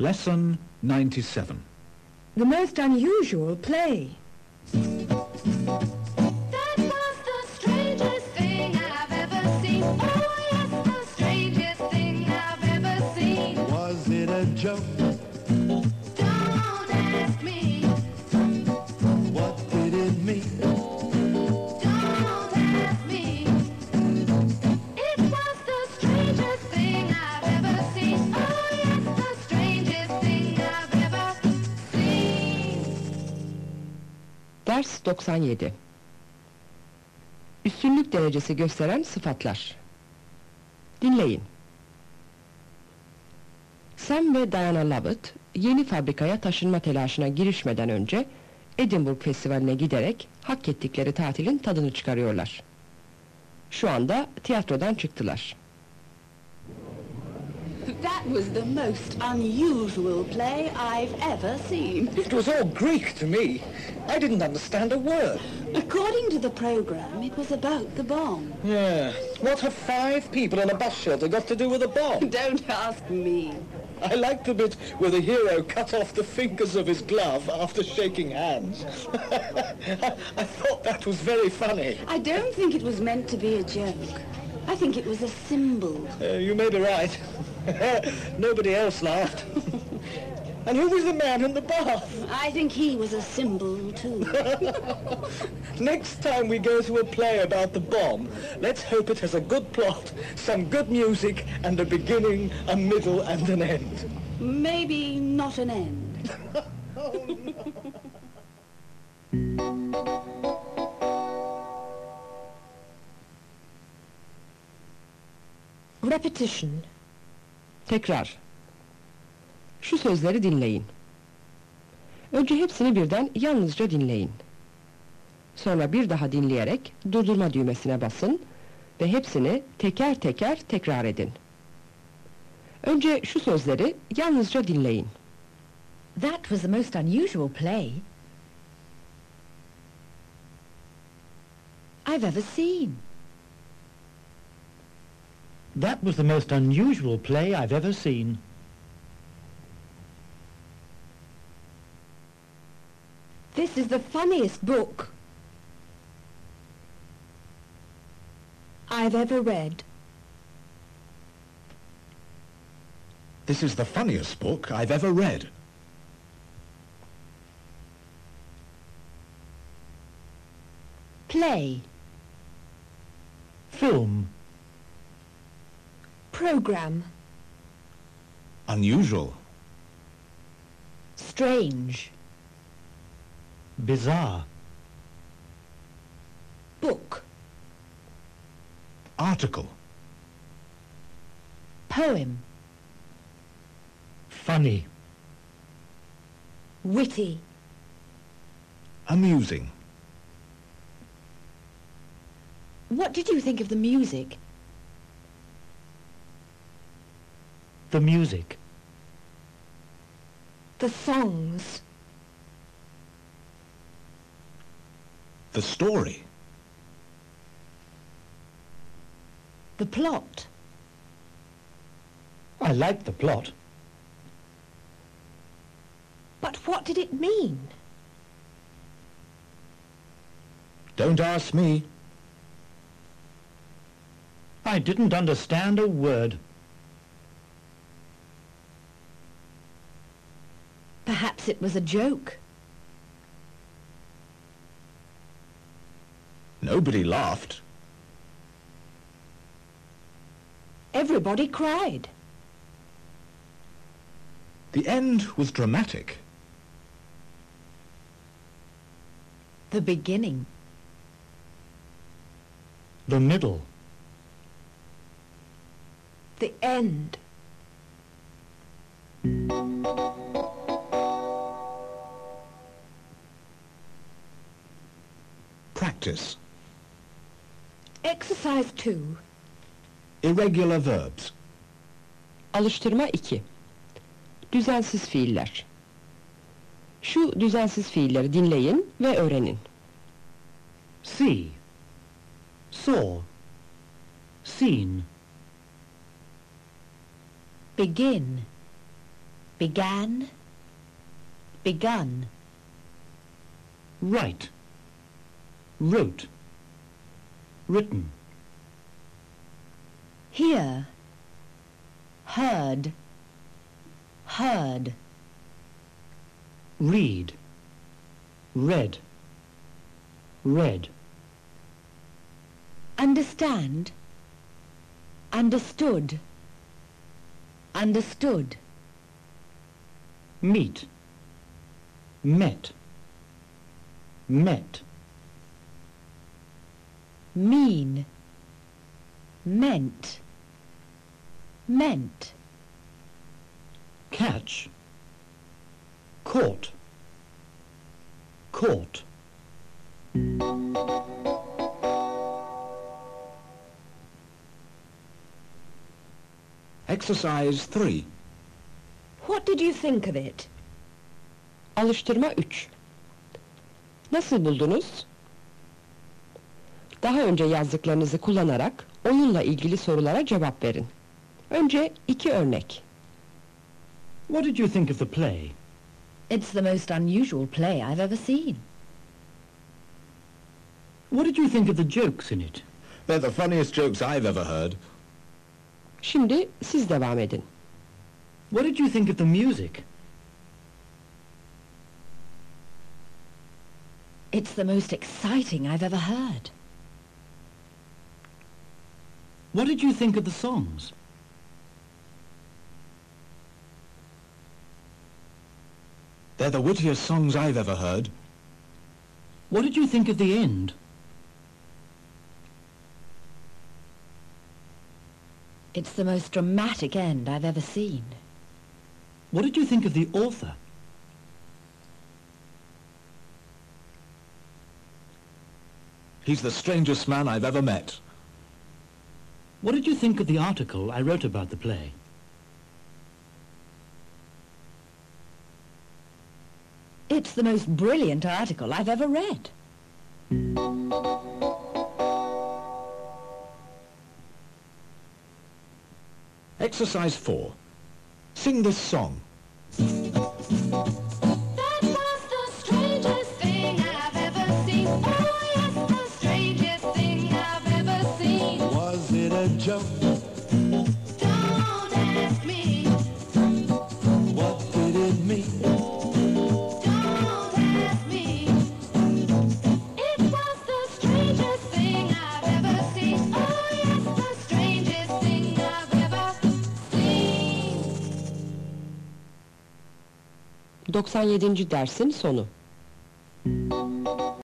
Lesson 97. The most unusual play. That Ders 97 Üstünlük derecesi gösteren sıfatlar Dinleyin Sam ve Diana Lovett yeni fabrikaya taşınma telaşına girişmeden önce Edinburgh Festivali'ne giderek hak ettikleri tatilin tadını çıkarıyorlar. Şu anda tiyatrodan çıktılar. That was the most unusual play I've ever seen. It was all Greek to me. I didn't understand a word. According to the program, it was about the bomb. Yeah. What have five people in a bus shelter got to do with a bomb? Don't ask me. I liked the bit where the hero cut off the fingers of his glove after shaking hands. I, I thought that was very funny. I don't think it was meant to be a joke. I think it was a symbol. Uh, you may be right. Nobody else laughed. and who was the man in the bath? I think he was a symbol too. Next time we go to a play about the bomb, let's hope it has a good plot, some good music, and a beginning, a middle, and an end. Maybe not an end. Repetition. Tekrar. Şu sözleri dinleyin. Önce hepsini birden yalnızca dinleyin. Sonra bir daha dinleyerek durdurma düğmesine basın ve hepsini teker teker tekrar edin. Önce şu sözleri yalnızca dinleyin. That was the most unusual play I've ever seen. That was the most unusual play I've ever seen. This is the funniest book I've ever read. This is the funniest book I've ever read. Play. Film. Program. Unusual. Strange. Bizarre. Book. Article. Poem. Funny. Witty. Amusing. What did you think of the music? The music. The songs? The story. The plot? I liked the plot. But what did it mean? Don't ask me. I didn't understand a word. Perhaps it was a joke. Nobody laughed. Everybody cried. The end was dramatic. The beginning. The middle. The end. Practice. Exercise 2. Irregular verbs. Alıştırma 2 Düzensiz fiiller Şu düzensiz fiilleri dinleyin ve öğrenin. See. Saw. Seen. Begin. Began. Begun. Write. Wrote. Written. Hear. Heard. Heard. Read. Read. Read. Understand. Understood. Understood. Meet. Met. Met. Mean. Meant. Meant. Catch. Caught. Caught. Exercise 3. What did you think of it? Alıştırma 3. Nasıl buldunuz? Daha önce yazdıklarınızı kullanarak oyunla ilgili sorulara cevap verin. Önce iki örnek. What did you think of the play? It's the most unusual play I've ever seen. What did you think of the jokes in it? They're the funniest jokes I've ever heard. Şimdi siz devam edin. What did you think of the music? It's the most exciting I've ever heard. What did you think of the songs? They're the wittiest songs I've ever heard. What did you think of the end? It's the most dramatic end I've ever seen. What did you think of the author? He's the strangest man I've ever met. What did you think of the article I wrote about the play? It's the most brilliant article I've ever read. Exercise 4. Sing this song. 97. dersin sonu.